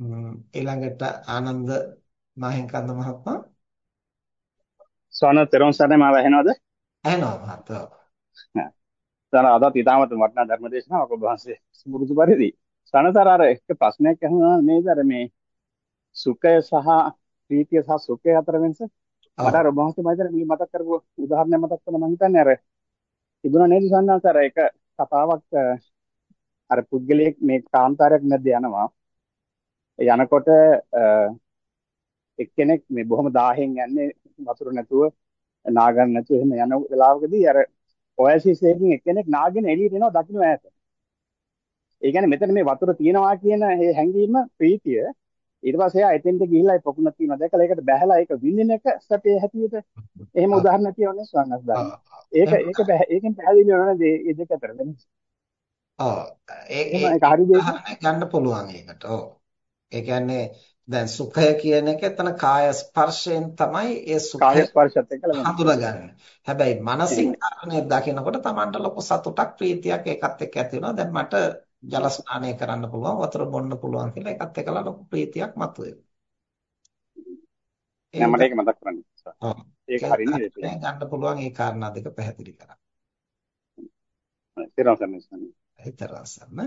ඊළඟට ආනන්ද මහින්කන්ද මහත්මයා සවන තෙරුවන් සරණයි මාව ඇහෙනවද? ඇහෙනවා මහත්මයා. සවන අදත් ඊටමත් වටිනා ධර්ම දේශනාවක් ඔබ වහන්සේ සුබුරුදු පරිදි. සවනතර අර එක ප්‍රශ්නයක් අහනවා නේද අර මේ සුඛය සහ ප්‍රීතිය සහ සුඛය අතර වෙනස? මට අර ඔබ වහන්සේ හිතන්නේ මේ මතක් කරපු උදාහරණයක් මතක් කරලා මම හිතන්නේ අර තිබුණා නේද සවනතර අර එක කතාවක් අර පුද්ගලයෙක් මේ කාන්තාරයක් මැද්ද යනවා යනකොට එක්කෙනෙක් මේ බොහොම දාහෙන් යන්නේ වතුර නැතුව නාගන්න නැතුව එහෙම යන වෙලාවකදී අර ඔයසිස් එකකින් එක්කෙනෙක් නාගෙන එළියට එනවා දකුණු ඈත. ඒ කියන්නේ මෙතන මේ වතුර තියෙනවා කියන මේ හැඟීම ප්‍රීතිය ඊට පස්සේ එයා එතෙන්ට ගිහිල්ලා ඒ පොකුණක් තියෙනවා දැකලා ඒකට බැහැලා ඒක විඳින එක සැපේ හැටියට එහෙම උදාහරණයක් කියවන්නේ ස්වර්ණස් දාන්න. ඒක ඒක ඒකෙන් පැහැදිලි වෙනවා නේද මේ දෙක අතර වෙනස. ඔව් ඒක ඒක හරි ගන්න පුළුවන් ඒකට. ඔව්. ඒ කියන්නේ දැන් සුඛය කියන එක එතන කාය ස්පර්ශයෙන් තමයි ඒ සුඛය ස්පර්ශයත් එක්ක හඳුනගන්නේ. හැබැයි මානසික කාරණේ දකිනකොට Tamanට ලොකු සතුටක් ප්‍රීතියක් ඒකත් එක්ක ඇති වෙනවා. දැන් මට ජල ස්නානය කරන්න පුළුවන්, වතුර බොන්න පුළුවන් කියලා ඒකත් එක්කලා ලොකු ප්‍රීතියක් මතුවෙනවා. නෑ මට ඒක මතක් කරගන්න. ඒක හරිනේ. ගන්න පුළුවන් ඒ කාරණා දෙක පැහැදිලි සම්මස්න්නේ. ඊතරම් සම්ම